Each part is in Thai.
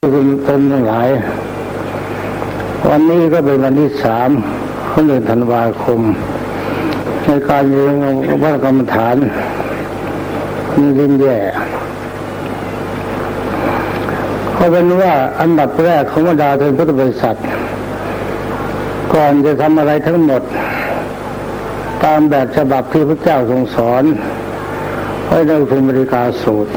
คุณตนทั้งหลาย วันนี้ก็เป็นวันที่สามของเดือนธันวาคม ในการเรียนวัฒกรรมฐานนี่รินแย่ก็เป็นว่าอันดับแรกของบรรดาเทนพุทธบริษัท ก่อนจะทำอะไรทั้งหมด ตามแบบฉบับที่พระเจ้าทรงสอนไว้ในอุทมบริกาสูตร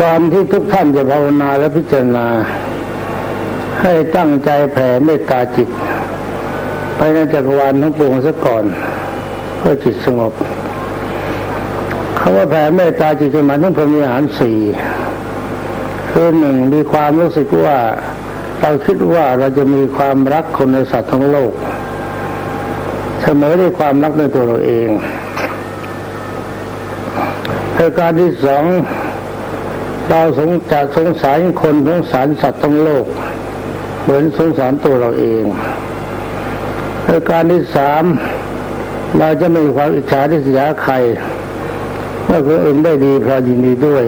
ก่อนที่ทุกท่านจะภาวนาและพิจารณา ให้ตั้งใจแผ่เมตตาจิต ไปในจักรวาลทั้งปวงซะก่อนเพื่อจิตสงบคำว่าแผ่เมตตาจิตหมายถึงพรมีหารสี่คือหนึ่งมีความรู้สึกว่าเราคิดว่าเราจะมีความรักคนในสัตว์ทั้งโลก เสมอด้วยความรักในตัวเราเองประการที่สอง เราสงจะสงสารคนสงสารสัตว์ทั้งโลก เหมือนสงสารตัวเราเองประการที่สามเราจะไม่มีความอิจฉาที่เสียใครเมื่อคนอื่นได้ดีพอยินดีด้วย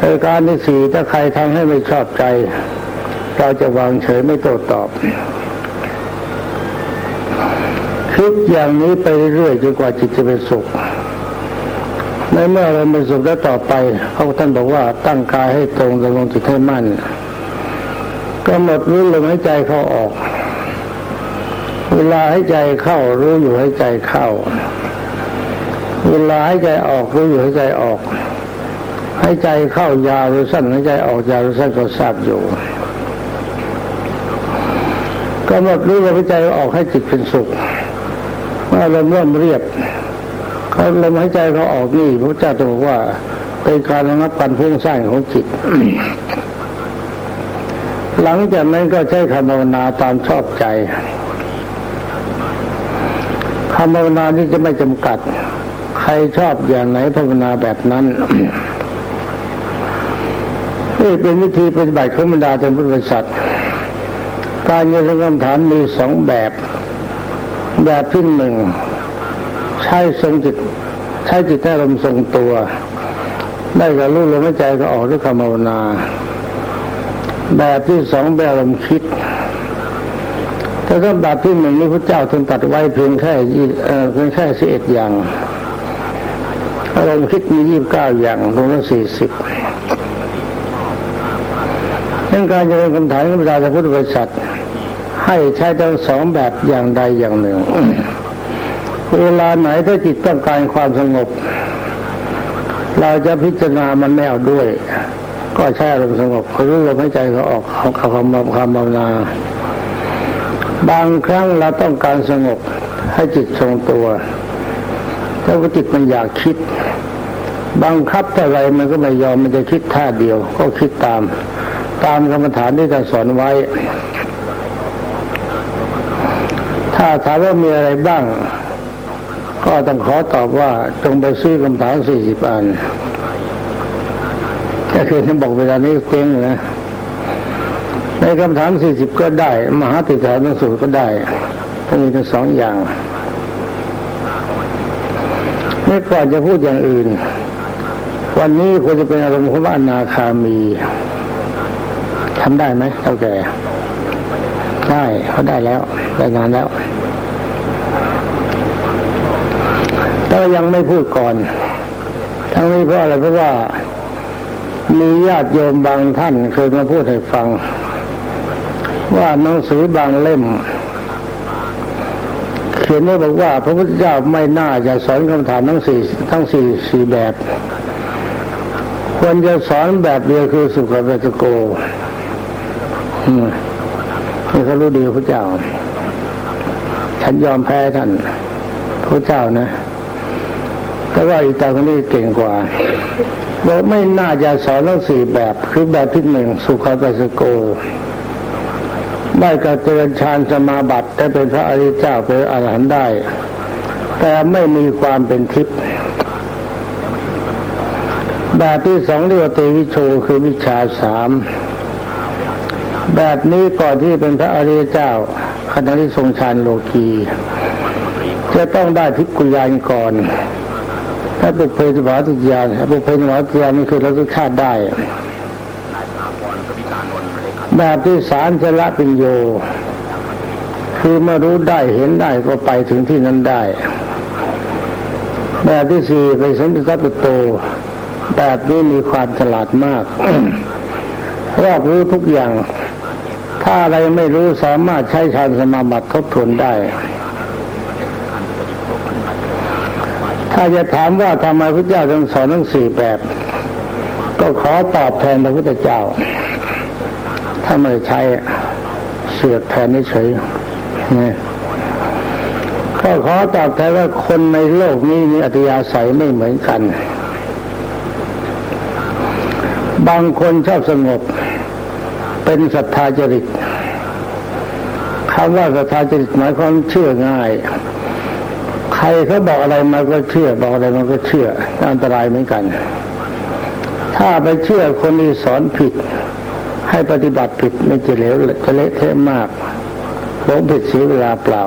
ประการที่สี่ถ้าใครทำให้ไม่ชอบใจ เราจะวางเฉยไม่โต้ตอบคิดอย่างนี้ไปเรื่อยจนกว่าจิตจะเป็นสุข ในเมื่อเราเป็นสุขแล้วต่อไปพระท่านบอกว่าตั้งกายให้ตรงดำรงจิตให้มั่นก็หมดรู้ลมหายใจเข้าออก เวลาให้ใจเข้ารู้อยู่ให้ใจเข้า เวลาให้ใจออกรู้อยู่ให้ใจออก ให้ใจเข้ายาวหรือสั้นให้ใจออกยาวหรือสั้นก็ทราบอยู่ก็หมดรู้ลมหายใจออกให้จิตเป็นสุขเมื่อเราเริ่มเรียบ ลมหายใจเขาออกนี่พระเจ้าตรัสว่า เป็นการระงับการพุ่งสร้างของจิต หลังจากนั้นก็ใช้คำภาวนาตามชอบใจคำภาวนาที่จะไม่จำกัด ใครชอบอย่างไหนภาวนาแบบนั้นนี่เป็นวิธีปฏิบัติของบรรดาท่านพุทธบริษัทการยืนคำถามมีสองแบบ แบบที่หนึ่ง ใช้ทรงจิตใช้จิตให้ลมทรงตัว ได้กับรู้ลมหายใจก็ออกด้วยคำภาวนา แบบที่สองแบบลมคิดแต่ถ้าแบบที่หนึ่งนี้พระเจ้าทรงตัดไว้เพียงแค่เพียงแค่สิบเอ็ดอย่างอารมณ์คิดมียี่สิบเก้าอย่างรวมแล้วสี่สิบเรื่องการเจริญคำถามของพระเจ้าพุทธบริษัทให้ใช้ทั้งสองแบบอย่างใดอย่างหนึ่ง เวลาไหนถ้าจิตต้องการความสงบ เราจะพิจารณามันแนวด้วย ก็ใช้อารมณ์สงบรู้ลมหายใจเขาออกเขาคำคำภาวนาบางครั้งเราต้องการสงบให้จิตทรงตัวแล้วก็จิตมันอยากคิด บังคับเท่าไรมันก็ไม่ยอมมันจะคิดท่าเดียว ก็คิดตาม ตามกรรมฐานที่ท่านสอนไว้ ถ้าถามว่ามีอะไรบ้าง ก็ต้องขอตอบว่าจงไปซื้อคำถามสี่สิบอันก็คือท่านบอกเวลานี้เจ๊งนะในคำถามสี่สิบก็ได้ มหาติถานสูตรก็ได้ทั้งมีทั้งสองอย่างไม่ก่อนจะพูดอย่างอื่น วันนี้ควรจะเป็นอารมณ์ของว่านาคามีทำได้ไหมเท่าแก่ได้เขาได้แล้วได้งานแล้ว แต่ยังไม่พูดก่อน ทั้งนี้เพราะอะไรเพราะว่ามีญาติโยมบางท่านเคยมาพูดให้ฟัง ว่าหนังสือบางเล่ม เขียนไว้บอกว่า พระพุทธเจ้าไม่น่าจะสอนคำถามทั้งสี่ทั้งสี่สี่แบบ ควรจะสอนแบบเดียวคือสุขเวทโกอืมนี่เขารู้ดีพระเจ้า ฉันยอมแพ้ท่านพระเจ้านะ แต่ว่าอีตาคนนี้เก่งกว่าบอกไม่น่าจะสอนทั้งสี่แบบ คือแบบที่หนึ่งสุขปัสโกได้กับเจริญฌานสมาบัติได้เป็นพระอริยเจ้าเป็นอรหันต์ได้ แต่ไม่มีความเป็นทิพย์แบบที่สองเรียกว่าเตวิโชคือวิชาสามแบบนี้ก่อนที่เป็นพระอริยเจ้าขณะที่ทรงฌานโลกีจะต้องได้ทิพกุญญาณก่อน ถ้าเปุเพสวาติยานปุเพสวาติยานนี่คือเราต้อคาดได้แบบที่สารจะละปิญโย คือเมื่อรู้ได้เห็นได้ก็ไปถึงที่นั้นได้ แบบที่สี่ไปสันติกัปโต แบบนี้มีความฉลาดมากรอบรู้ทุกอย่าง ถ้าอะไรไม่รู้สามารถใช้ฌานสมาบัติทบทวนได้ ถ้าจะถามว่าทำไมพระเจ้าต้องสอนทั้งสี่แบบ ก็ขอตอบแทนพระพุทธเจ้า ถ้าไม่ใช้เสือกแทนเฉยนี่ก็ขอตอบแทนว่าคนในโลกนี้มีอัตยาศัยไม่เหมือนกัน บางคนชอบสงบ เป็นศรัทธาจริตคำว่าศรัทธาจริตหมายความเชื่อง่าย ใครเขาบอกอะไรมาก็เชื่อ บอกอะไรมันก็เชื่อ อันตรายเหมือนกัน ถ้าไปเชื่อคนที่สอนผิด ให้ปฏิบัติผิดไม่จะเหลวจะเละเทะมากหลงผิดเสียเวลาเปล่า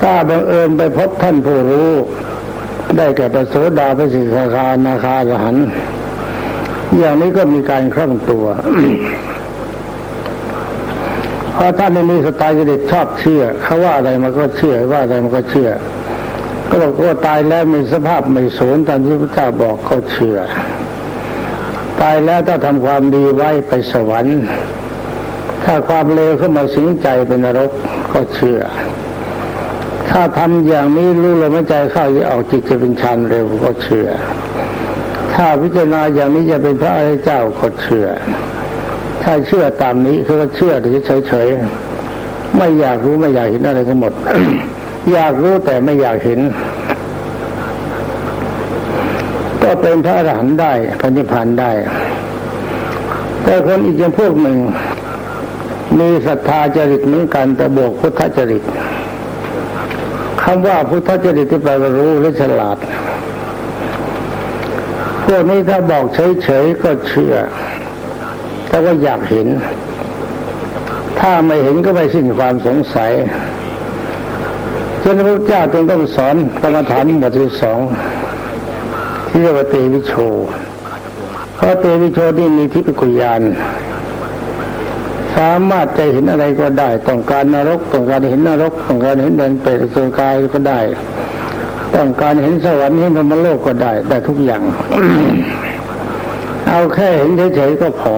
ถ้าบังเอิญไปพบท่านผู้รู้ ได้แก่ประโสดาพระสิกขานาคาสหัน อย่างนี้ก็มีการคล่องตัว พราะท่านมีสไตล์จริตชอบเชื่อเขาว่าอะไรมันก็เชื่อว่าอะไรมันก็เชื่อ ก็บอกว่าตายแล้วมีสภาพไม่สูญตามที่พระเจ้าบอกก็เชื่อ ตายแล้วถ้าทำความดีไว้ไปสวรรค์ ถ้าความเลวเข้ามาสิงใจเป็นนรกก็เชื่อ ถ้าทำอย่างนี้รู้ลมหายใจเข้าจะออกจิตจะเป็นฌานเร็วก็เชื่อ ถ้าพิจารณาอย่างนี้จะเป็นพระอริยเจ้าก็เชื่อ ถ้าเชื่อตามนี้คือเชื่อเฉยๆไม่อยากรู้ไม่อยากเห็นอะไรทั้งหมด อยากรู้แต่ไม่อยากเห็น ก็เป็นพระอรหันต์ได้พระนิพานได้ แต่คนอีกอย่างพวกหนึ่ง มีศรัทธาจริตเหมือนกันแต่บวกพุทธจริตคำว่าพุทธจริตที่แปลว่ารู้หรือฉลาดพวกนี้ถ้าบอกเฉยๆก็เชื่อ แต่ว่าอยากเห็น ถ้าไม่เห็นก็ไม่สิ้นความสงสัยฉะนั้นพระเจ้าจึงต้องสอนกรรมฐานบทที่สองที่เรียกว่าเตวิโชเพราะเตวิโชนี่มีทิพยกุยานสามารถจะเห็นอะไรก็ได้ ต้องการนรก ต้องการเห็นนรก ต้องการเห็นแดนเปรตสุกายก็ได้ ต้องการเห็นสวรรค์เห็นพรมโลกก็ได้ ได้ทุกอย่าง เอาแค่เห็นเฉยๆก็พอ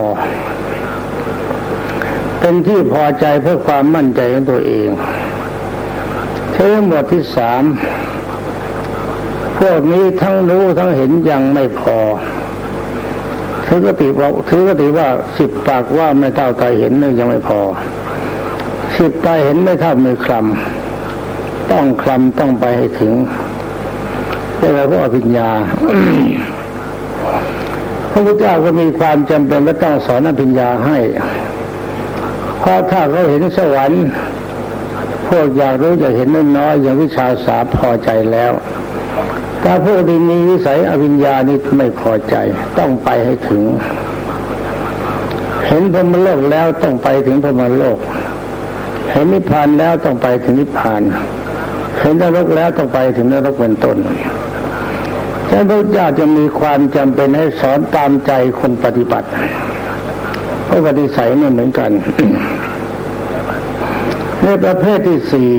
เป็นที่พอใจเพื่อความมั่นใจของตัวเองเชื่อหมวดที่สามพวกนี้ทั้งรู้ทั้งเห็นยังไม่พอถือกติว่าถือกติว่าสิบปากว่าไม่เท่าตาเห็นนี่ยังไม่พอ สิบตาเห็นไม่เท่ามือคลำต้องคลำต้องไปให้ถึงเรียกว่าอภิญญา พระพุทธเจ้าก็มีความจำเป็นว่าต้องสอนอภิญญาให้เพราะถ้าเขาเห็นสวรรค์ พวกอยากรู้จะเห็นน้อยอย่างวิชาสาพอใจแล้ว ถ้าพวกที่มีวิสัยอวิญญานี่ไม่พอใจ ต้องไปให้ถึง เห็นพรมโลกแล้วต้องไปถึงพรมโลก เห็นนิพพานแล้วต้องไปถึงนิพพาน เห็นนรกแล้วต้องไปถึงนรกเป็นต้น ฉะนั้นพระเจ้าจะมีความจำเป็นให้สอนตามใจคนปฏิบัติเพราะปฏิสัยไม่เหมือนกันในประเภทที่สี่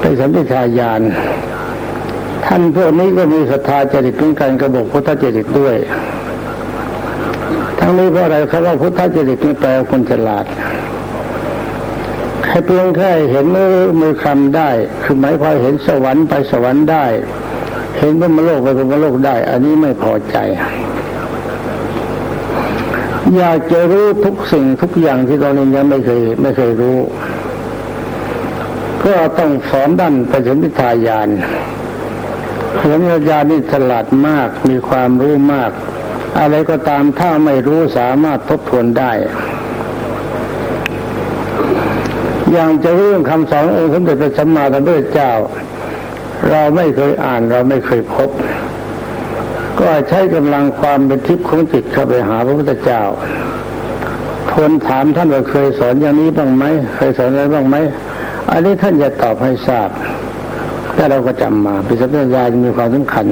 เป็นสัมพิทายาน ท่านพวกนี้ก็มีศรัทธาจริตเป็นการกระบอกพุทธจริตด้วย ทั้งนี้เพราะอะไรคำว่าพุทธจริตนี่แปลว่าคนฉลาดแค่เพียงแค่เห็นมือมือคำได้ คือหมายความเห็นสวรรค์ไปสวรรค์ได้ เห็นพระมโลกไปพระมโลกได้ อันนี้ไม่พอใจ อยากจะรู้ทุกสิ่งทุกอย่างที่เราเยังไม่เคยไม่เคยรู้ก็ต้องสอนด้านปฐมิทายานปฐมิทายานนี่ฉลาดมากมีความรู้มาก อะไรก็ตามถ้าไม่รู้สามารถทบทวนได้อย่างจะเรื่องคำสอนองค์สมเด็จพระสัมมาสัมพุทธเจ้า เราไม่เคยอ่านเราไม่เคยพบ ก็ใช้กำลังความเป็นทิพย์ของจิตเข้าไปหาพระพุทธเจ้าทวนถามท่านว่าเคยสอนอย่างนี้บ้างไหมเคยสอนอะไรบ้างไหมอันนี้ท่านจะตอบให้ทราบเถ้าเราก็จำมาเป็นสัญญาจะมีความสำคัญ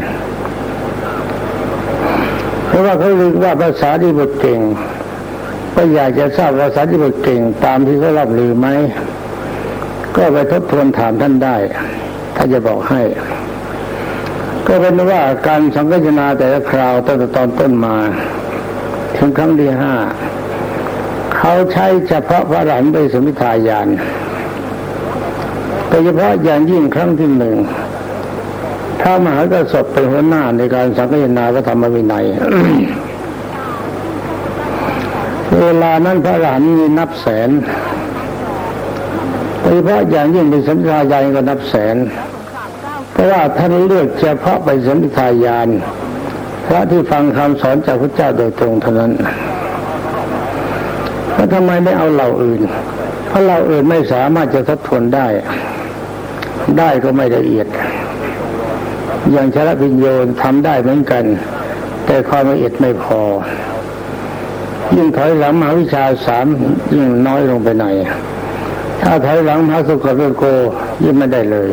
เพราะว่าเขาเรียกว่าภาษาที่บทเก่ง ก็อยากจะทราบภาษาที่บทเก่ง ตามที่เขารับหรือไหมก็ไปทบทวนถามท่านได้ ถ้าจะบอกให้ ก็เป็นว่าการสังกัจนาแต่ละคราวตั้งแต่ตอนต้นมา ถึงครั้งที่ห้าเขาใช้เฉพาะพระหลานไปสมิทายานโดยเฉพาะอย่างยิ่งครั้งที่หนึ่งถ้ามหากษัตริย์เป็นหัวหน้าในการสังฆนาพระธรรมวินัย เวลานั้นพระหลานมีนับแสนโดยเฉพาะอย่างยิ่งเป็นสัมทายานก็นับแสน เพราะว่าท่านเลือกเฉพาะไปสัมทายานพระที่ฟังคำสอนจากพระเจ้าโดยตรงเท่านั้นแล้วทำไมไม่เอาเหล่าอื่น เพราะเหล่าอื่นไม่สามารถจะทบทวนได้ ได้ก็ไม่ละเอียด อย่างชลพิญโยนทำได้เหมือนกัน แต่ความละเอียดไม่พอ ยิ่งถอยหลังมหาวิชาสามยิ่งน้อยลงไปหน่อยถ้าถอยหลังมหาสุขเวโกยิ่งไม่ได้เลย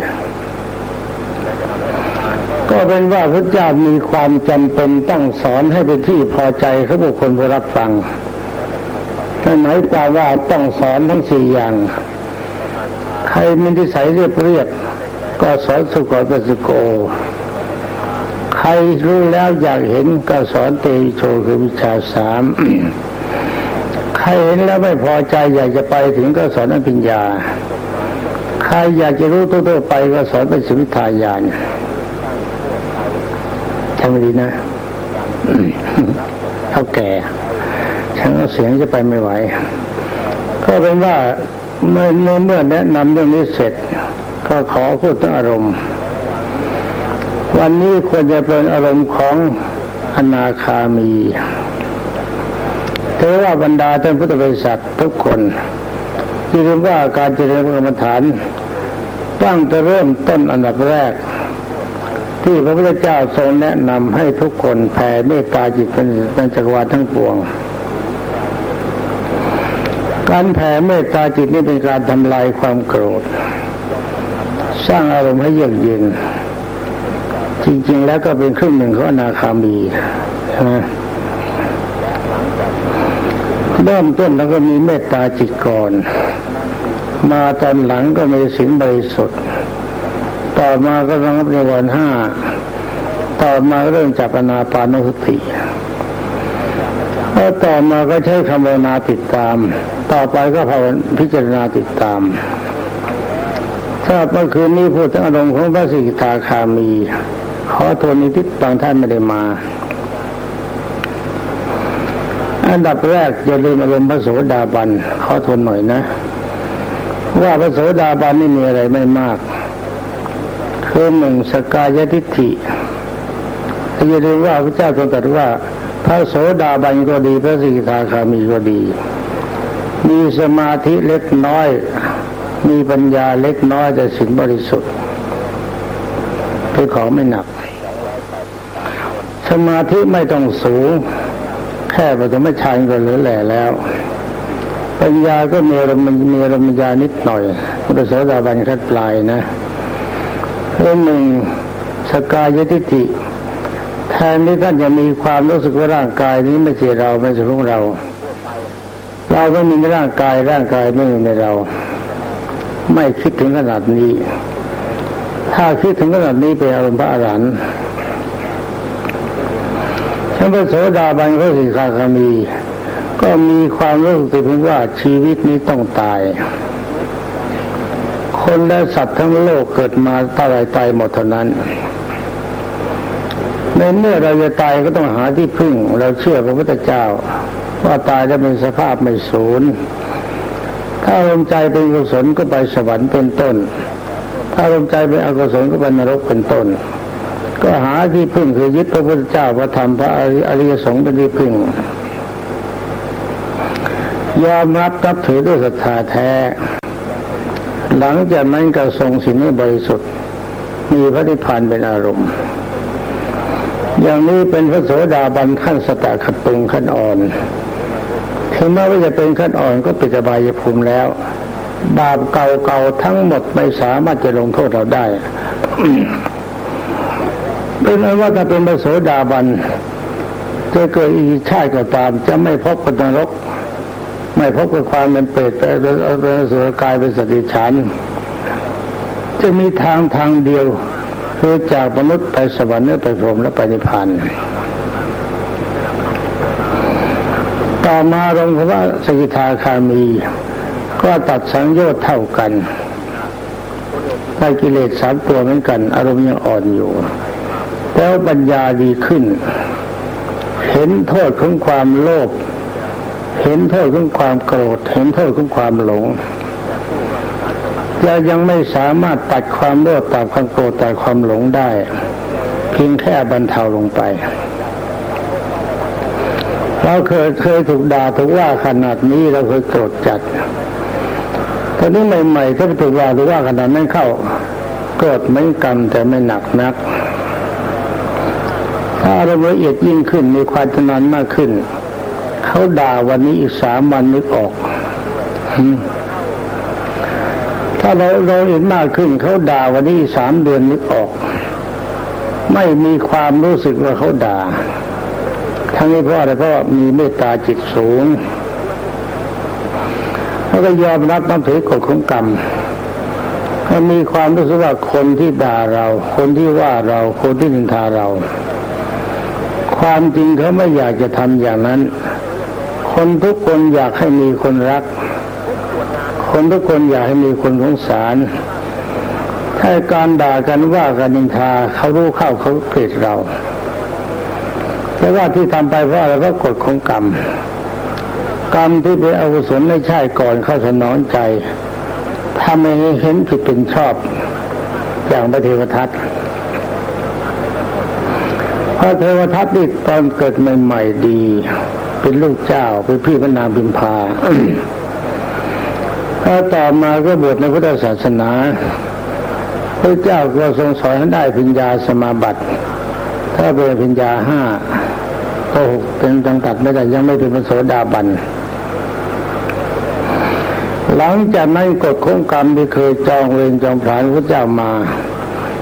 ก็เป็นว่าพระเจ้ามีความจำเป็นต้องสอนให้เป็นที่พอใจเของบุคคลผู้รับฟังนั่นหมายความว่าต้องสอนทั้งสี่อย่าง ใครมีนิสัยเรียบเรียบก็สอนสุขอปสุโก ใครรู้แล้วอยากเห็นก็สอนเตโชคือวิชาสาม ใครเห็นแล้วไม่พอใจอยากจะไปถึงก็สอนอภิญญา ใครอยากจะรู้ตัวๆไปก็สอนเป็นสมิทายาน ทำดีนะเท่าแก่ฉันเสียงจะไปไม่ไหว ก็เป็นว่าเมื่อเมื่อแนะนำเรื่องนี้เสร็จ ก็ขอพูดถึงอารมณ์ วันนี้ควรจะเป็นอารมณ์ของอนาคามีเทว่าบรรดาท่านพุทธบริษัททุกคนที่เรียกว่าการเจริญกรรมฐานตั้งแต่เริ่มต้นอันดับแรก ที่พระพุทธเจ้าทรงแนะนำให้ทุกคนแผ่เมตตาจิตเป็นจักรวาลทั้งปวง การแผ่เมตตาจิตนี่เป็นการทำลายความโกรธ สร้างอารมณ์ให้เยือกเย็นจริงๆแล้วก็เป็นครึ่งหนึ่งของอนาคามีนะเริ่มต้นแล้วก็มีเมตตาจิตก่อน มาตอนหลังก็มีสินบริสุทธิ์ ต่อมาก็ต้องรับในวันห้าต่อมาเริ่มจับอนาปานุสติแล้วต่อมาก็ใช้คำภาวนาติดตาม ต่อไปก็ภาวนาพิจารณาติดตามถ้าเมื่อคืนนี้พูดถึงอารมณ์ของพระสิกขาคามี ขอทวนนิทิบางท่านไม่ได้มา อันดับแรกอย่าลืมอารมณ์พระโสดาบันขอทวนหน่อยนะ ว่าพระโสดาบันนี่มีอะไรไม่มาก คือหนึ่งสกายทิฏฐิอย่าลืมว่าพระเจ้าทรงตรัสว่าพระโสดาบันก็ดี พระสิกขาคามีก็ดี มีสมาธิเล็กน้อย มีปัญญาเล็กน้อยแต่สิ่งบริสุทธิ์คือของไม่หนัก สมาธิไม่ต้องสูง แค่ปฐมฌานก็เหลือแหล่แล้ว ปัญญาก็มีรมมีรมญานิดหน่อยพระโสดาบันขั้นปลายนะ เรื่อหนึ่งสกายทิฏฐิแทนที่ท่านจะมีความรู้สึกว่าร่างกายนี้ไม่ใช่เราไม่ใช่ของเรา เราไม่มีร่างกายร่างกายไม่มีในเรา ไม่คิดถึงขนาดนี้ ถ้าคิดถึงขนาดนี้เป็นอารมณ์พระอรหันต์ท่านพระโสดาบันพระสิกขาคามี ก็มีความรู้สึกเพียงว่าชีวิตนี้ต้องตาย คนและสัตว์ทั้งโลกเกิดมาตายตายหมดเท่านั้น ในเมื่อเราจะตายก็ต้องหาที่พึ่ง เราเชื่อพระพุทธเจ้า ว่าตายแล้วเป็นสภาพไม่สูญถ้าลมใจเป็นกุศลก็ไปสวรรค์เป็นต้น ถ้าลมใจเป็นอกุศลก็ไปนรกเป็นต้น ก็หาที่พึ่งคือยึดพระพุทธเจ้าพระธรรมพระอริยสงฆ์เป็นที่พึ่งยอมรับนับถือด้วยศรัทธาแท้ หลังจากนั้นก็ทรงสิ่งนี้บริสุทธิ์ มีพระนิพพานเป็นอารมณ์ อย่างนี้เป็นพระโสดาบันขั้นสตาขัดปรุงขั้นอ่อนถึงแม้ว่าจะเป็นขั้นอ่อนก็ปิดบายภูมิแล้ว บาปเก่าๆทั้งหมดไม่สามารถจะลงโทษเราได้เป็นนั้นว่าถ้าเป็นพระโสดาบันจะเกิดอีกชาติก็ตาม จะไม่พบกันรก ไม่พบกับความเป็นเปรตเป็นสุรกายเป็นสติฉันจะมีทางทางเดียวคือจากมนุษย์ไปสวรรค์ไปพรหมและไปนิพพานต่อมาลงพระสกิทาคามี ก็ตัดสังโยชน์เท่ากันได้กิเลสสามตัวเหมือนกัน อารมณ์ยังอ่อนอยู่ แล้วปัญญาดีขึ้น เห็นโทษของความโลภ เห็นโทษของความโกรธ เห็นโทษของความหลงจะยังไม่สามารถตัดความโลภตัดความโกรธตัดความหลงได้ เพียงแค่บรรเทาลงไป เราเคยเคยถูกด่าถูกว่าขนาดนี้เราเคยโกรธจัดตอนนี้ใหม่ๆก็ไปถูกว่าถูกว่าขนาดนั้นเข้าโกรธไม่กรรมแต่ไม่หนักนัก ถ้าเราละเอียดยิ่งขึ้นมีความชำนาญมากขึ้น เขาด่าวันนี้อีกสามวันนึกออก ถ้าเราเราเห็นมากขึ้น เขาด่าวันนี้สามเดือนนึกออก ไม่มีความรู้สึกว่าเขาด่า ทั้งนี้เพราะอะไรเพราะมีเมตตาจิตสูงแล้วก็ยอมรับนับถือกฎของกรรมก็มีความรู้สึกว่าคนที่ด่าเรา คนที่ว่าเรา คนที่นินทาเรา ความจริงเขาไม่อยากจะทำอย่างนั้น คนทุกคนอยากให้มีคนรัก คนทุกคนอยากให้มีคนสงสาร ถ้าการด่ากันว่ากันนินทาเขารู้เข้าเขาเกลียดเรา แต่ว่าที่ทำไปเพราะอะไรเพราะกฎของกรรม กรรมที่เป็นอกุศลไม่ใช่ก่อนเข้าสนองใจทำให้เห็นผิดเป็นชอบ อย่างพระเทวทัตพระเทวทัตนี่ตอนเกิดใหม่ ๆ ดี เป็นลูกเจ้า เป็นพี่พระนางบิมพาแล้วต่อมาก็บวชในพุทธศาสนาพระเจ้าก็ทรงสอนให้ได้ปัญญาสมาบัติ ถ้าเป็นปัญญาห้าก็เป็นจังตัดไม่ได้ยังไม่เป็นพระโสดาบันหลังจากนั้นกฎของกรรมที่เคยจองเวรจองผลานพระเจ้ามา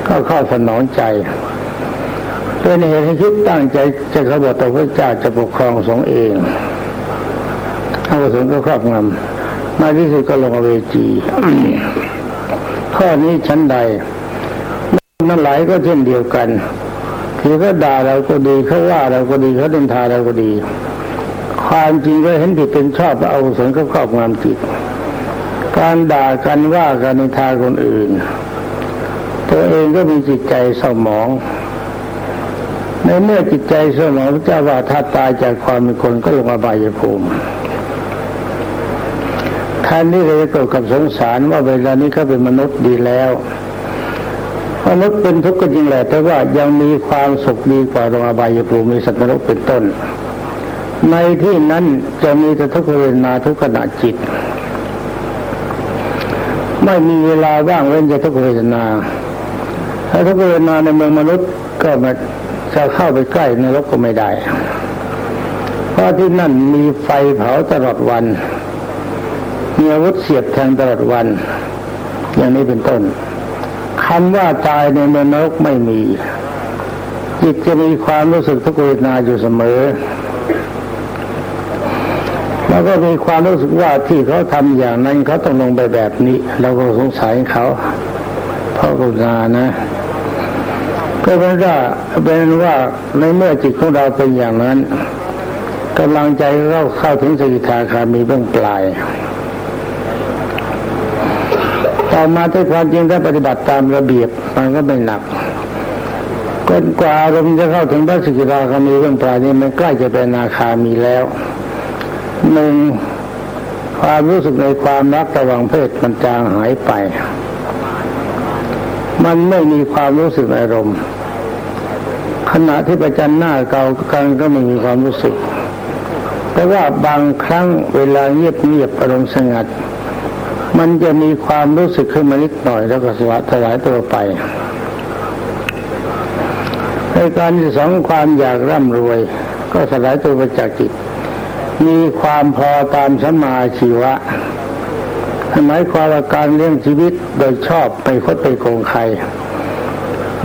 ก็เข้าสนองใจ เป็นเหตุให้คิดตั้งใจจะขบฏต่อพระเจ้าจะปกครองสงเองเอาสงก็ครอบงำมาที่สุดก็ลงเวจีข้อนี้ชั้นใดนั่นหลายก็เช่นเดียวกันคือเขาด่าเราก็ดีเขาว่าเราก็ดีเขาดินทาเราก็ดี ความจริงก็เห็นผิดเป็นชอบเอาสนก็ครอบงำจิตการด่ากันว่ากันนินทาคนอื่น ตัวเองก็มีจิตใจเศร้าหมอง ในเมื่อจิตใจเศร้าหมองพระเจ้าว่าถ้าตายจากความเป็นคนก็ลงอบายภูมิท่านนี่เลยเกิดกับสงสารว่าเวลานี้เขาเป็นมนุษย์ดีแล้วมนุษย์เป็นทุกข์ก็จริงแหละแต่ว่ายังมีความสุขดีกว่าโรงอบายภูมิมีสัตว์นรกเป็นต้น ในที่นั้นจะมีแต่ทุกขเวทนาทุกขณะจิต ไม่มีเวลาว่างเว้นจะทุกขเวทนาถ้าทุกขเวทนาในเมืองมนุษย์ก็มา จะเข้าไปใกล้นรกก็ไม่ได้ เพราะที่นั่นมีไฟเผาตลอดวัน มีอาวุธเสียบแทงตลอดวัน อย่างนี้เป็นต้นคำว่าตายในเมืองนรกไม่มีจิตจะมีความรู้สึกทุกเวทนาอยู่เสมอ แล้วก็มีความรู้สึกว่าที่เขาทำอย่างนั้นเขาต้องลงไปแบบนี้ เราก็สงสัยเขาเพราะกุณานะ ก็เป็นว่าเป็นว่าในเมื่อจิตของเราเป็นอย่างนั้นกำลังใจเราเข้าถึงสกิทาคามีเบื้องปลาย ต่อมาด้วยความจริงถ้าปฏิบัติตามระเบียบมันก็ไม่หนักก็กว่าอารมณ์จะเข้าถึงพระสกิทาคามีเรื่องปลายนี้มันใกล้จะเป็นนาคามีแล้วหนึ่งความรู้สึกในความรักระหว่างเพศมันจางหายไป มันไม่มีความรู้สึกอารมณ์ขณะที่ประจันหน้าเก่ากันก็ไม่มีความรู้สึก แต่ว่าบางครั้งเวลาเงียบเงียบอารมณ์สงัด มันจะมีความรู้สึกขึ้นมานิดหน่อยแล้วก็สวัสดิ์ถวายตัวไปในการที่สองความอยากร่ำรวย ก็สลายตัวไปจากจิต มีความพอตามสมาชีวะ หมายความว่าการเลี้ยงชีวิตโดยชอบไปคดไปโกงใคร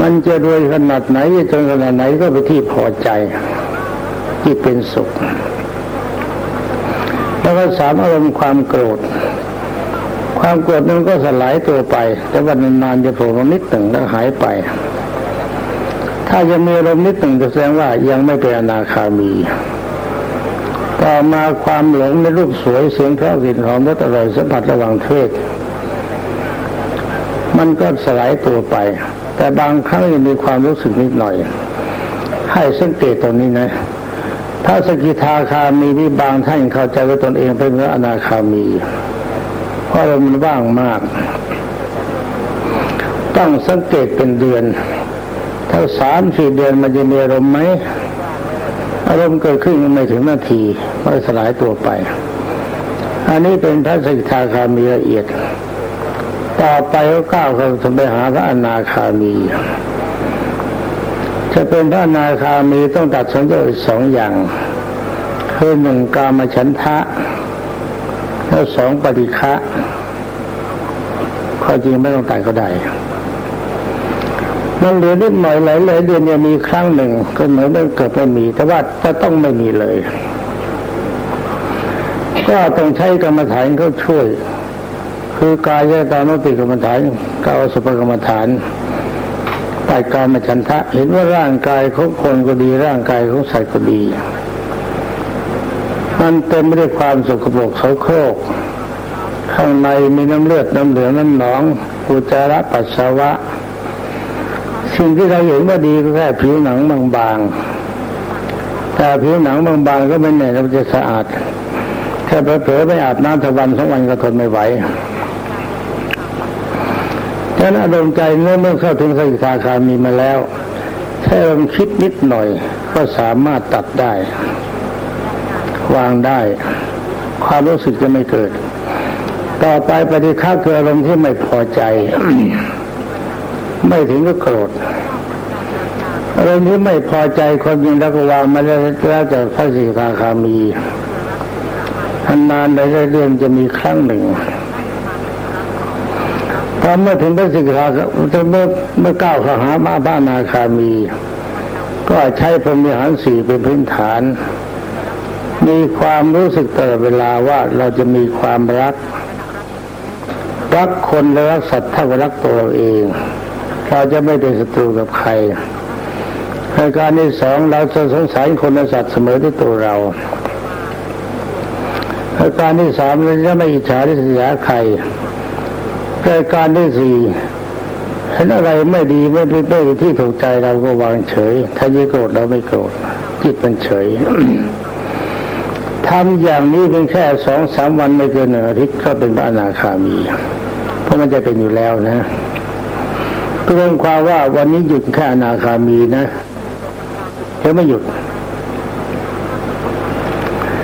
มันจะรวยขนาดไหนจนขนาดไหนก็ไปที่พอใจที่เป็นสุข แล้วก็สามอารมณ์ความโกรธ ความโกรธนั้นก็สลายตัวไป แต่วันนานๆจะโผล่มนิดหนึ่งแล้วหายไป ถ้ายังมีอารมณ์นิดหนึ่งจะแสดงว่ายังไม่เป็นอนาคามี ต่อมาความหลงในรูปสวยเสียงเพราะกลิ่นหอมรสอร่อยสัมผัสระหว่างเพศมันก็สลายตัวไป แต่บางครั้งยังมีความรู้สึกนิดหน่อย ให้สังเกตตรงนี้นะถ้าสกิทาคามีที่บางท่านเข้าใจว่าตนเองเป็นพระอนาคามี เพราะเรามันว่างมาก ต้องสังเกตเป็นเดือน ถ้าสามสี่เดือนมันจะมีอารมณ์ไหม อารมณ์เกิดขึ้นไม่ถึงนาทีมันสลายตัวไป อันนี้เป็นพระสกิทาคามีละเอียด ต่อไปก็ก้าวเข้าไปหาพระอนาคามี จะเป็นพระอนาคามีต้องตัดสนใจสองอย่างคือหนึ่งกามฉันทะแล้วสองปฏิฆะข้อจริงไม่ต้องตัดก็ได้ มันเหลือนิดหน่อยหลายหลายเดือนเนี่ยมีครั้งหนึ่งก็เหมือนเกิดไม่มี แต่ว่าจะต้องไม่มีเลย ก็ต้องใช้กรรมฐานเขาช่วย คือกายตามติกรรมฐานกาวสุภกรรมฐานใต้กามาฉันทะ เห็นว่าร่างกายของคนก็ดีร่างกายของสัตว์ก็ดี มันเต็มไปด้วยความสกปรกโสโครก ข้างในมีน้ำเลือดน้ำเหลืองน้ำหนองอุจจาระปัสสาวะ สิ่งที่เราเห็นว่าดีก็แค่ผิวหนังบางๆแต่ผิวหนังบางๆก็ไม่แน่ว่าจะสะอาดแค่เผลอๆไปอาบน้ำทวันทั้งวันก็ทนไม่ไหวฉะนั้นอารมณ์ใจเมื่อเมื่อเข้าถึงสกิทาคามีมาแล้วแค่ลมคิดนิดหน่อย ก็สามารถตัดได้ วางได้ ความรู้สึกจะไม่เกิด ต่อไปปฏิฆาคืออารมณ์ที่ไม่พอใจ ไม่ถึงก็โกรธอารมณ์ที่ไม่พอใจคนยิงแล้วก็วางมาแล้วแล้วจากพระสิกาคามีนานๆในเดือนจะมีครั้งหนึ่งพอเมื่อถึงพระสิกขาเมื่อเมื่อก้าวขาหามาบ้านาคามี ก็ใช้พรมิหารสี่เป็นพื้นฐาน มีความรู้สึกตลอดเวลาว่าเราจะมีความรัก รักคนและรักสัตว์เท่ากับรักตัวเราเอง เราจะไม่เป็นศัตรูกับใครในการที่สองเราจะสงสารคนและสัตว์เสมอที่ตัวเราในการที่สามเราจะไม่อิจฉาริษยใครรายการที่สี่เห็นอะไรไม่ดีไม่ไม่ที่ถูกใจเราก็วางเฉย ถ้ายิ่โกรธเราไม่โกรธจิตมันเฉยทำอย่างนี้เป็นแค่สองสามวันไม่เกินหนึ่งอาทิตย์ก็เป็นพระอนาคามี เพราะมันจะเป็นอยู่แล้วนะ เพื่อความว่าวันนี้หยุดแค่อนาคามีนะเดี๋ยวไม่หยุด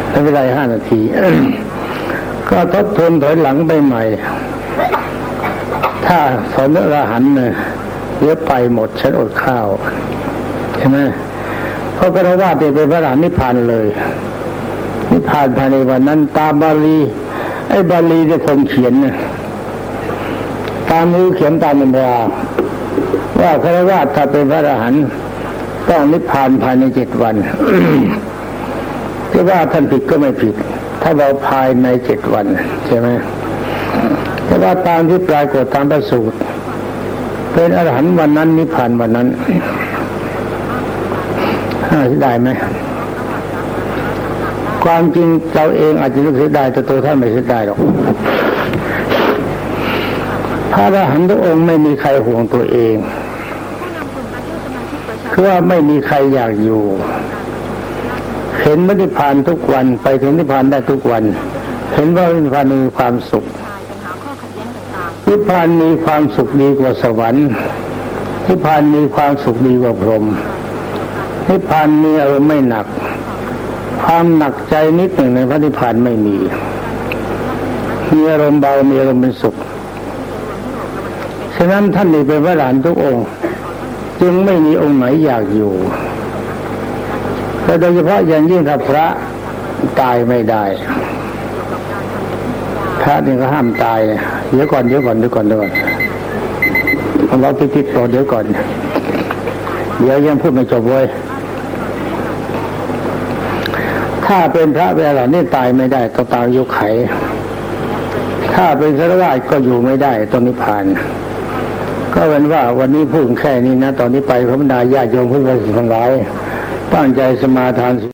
ไม่เป็นไรห้านาที ก็ทบทวนถอยหลังไปใหม่ ถ้าสอนอรหันเนี่ยเดี๋ยวไปหมดฉันอดข้าวใช่ไหมเพราะพระว่าเป็นพระอรหันนิพพานเลย นิพพานภายในวันนั้น ตามบาลี ไอ้บาลีจะคนเขียนเนี่ยตามมือเขียนตามตำรา ว่าพระว่าถ้าเป็นพระอรหันต์ต้องนิพพานภายในเจ็ดวันที่ว่าท่านผิดก็ไม่ผิด ถ้าเราภายในเจ็ดวันใช่ไหมแต่ว่าตามที่ปรากฏตามประสูตรเป็นอรหันต์วันนั้นนิพพานวันนั้นได้ไหมความจริงเราเองอาจจะรู้สึกได้แต่ตัวท่านไม่รู้ได้หรอกพระอรหันต์ทุกองค์ไม่มีใครห่วงตัวเอง คือว่าไม่มีใครอยากอยู่ เห็นนิพพานทุกวันไปถึงนิพพานได้ทุกวัน เห็นว่านิพพานมีความสุขนิพพานมีความสุขดีกว่าสวรรค์นิพพานมีความสุขดีกว่าพรหมนิพพานมีอารมณ์ไม่หนัก ความหนักใจนิดหนึ่งในพระนิพพานไม่มีมีอารมณ์เบามีอารมณ์เป็นสุขฉะนั้นท่านนี่เป็นพระหลานทุกองค์ จึงไม่มีองค์ไหนอยากอยู่แต่โดยเฉพาะอย่างยิ่งถ้าพระตายไม่ได้ พระนี่ก็ห้ามตาย เดี๋ยวก่อนเดี๋ยวก่อนเดี๋ยวก่อนเดี๋ยวก่อนเราพิจิตรเดี๋ยวก่อน เดี๋ยวยังพูดไม่จบเว้ยถ้าเป็นพระเวลานี่ตายไม่ได้ต้องตามยุคไข ถ้าเป็นฆราวาสก็อยู่ไม่ได้ตอนนิพพาน ก็เป็นว่าวันนี้พูดแค่นี้นะ ตอนนี้ไปพระบรรดาญาติโยมพุทธบริษัททั้งหลายตั้งใจสมาทาน